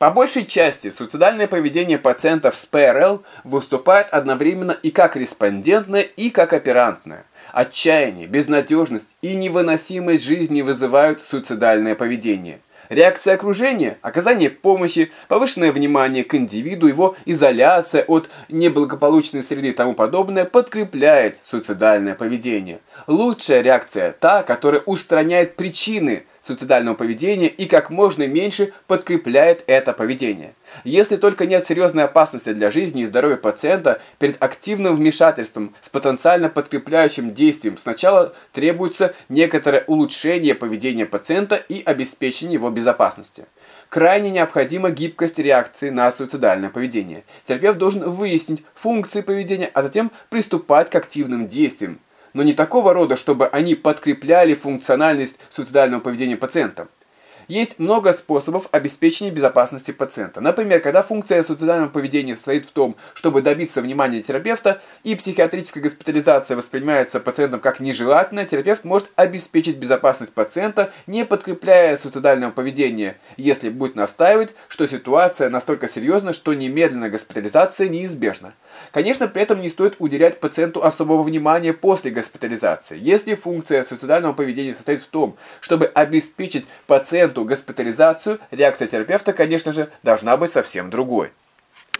По большей части суицидальное поведение пациентов с ПРЛ выступает одновременно и как респондентное, и как оперантное. Отчаяние, безнадежность и невыносимость жизни вызывают суицидальное поведение. Реакция окружения, оказание помощи, повышенное внимание к индивиду, его изоляция от неблагополучной среды и тому подобное подкрепляет суицидальное поведение. Лучшая реакция та, которая устраняет причины суицидального поведения и как можно меньше подкрепляет это поведение. Если только нет серьезной опасности для жизни и здоровья пациента, перед активным вмешательством с потенциально подкрепляющим действием сначала требуется некоторое улучшение поведения пациента и обеспечение его безопасности. Крайне необходима гибкость реакции на суицидальное поведение. Терапевт должен выяснить функции поведения, а затем приступать к активным действиям но не такого рода, чтобы они подкрепляли функциональность суицидального поведения пациента. Есть много способов обеспечения безопасности пациента. Например, когда функция суицидального поведения состоит в том, чтобы добиться внимания терапевта, и психиатрическая госпитализация воспринимается пациентом как нежелательная, терапевт может обеспечить безопасность пациента, не подкрепляя суицидального поведения, если будет настаивать, что ситуация настолько серьезна, что немедленная госпитализация неизбежна. Конечно, при этом не стоит уделять пациенту особого внимания после госпитализации. Если функция суицидального поведения состоит в том, чтобы обеспечить пациенту госпитализацию, реакция терапевта, конечно же, должна быть совсем другой.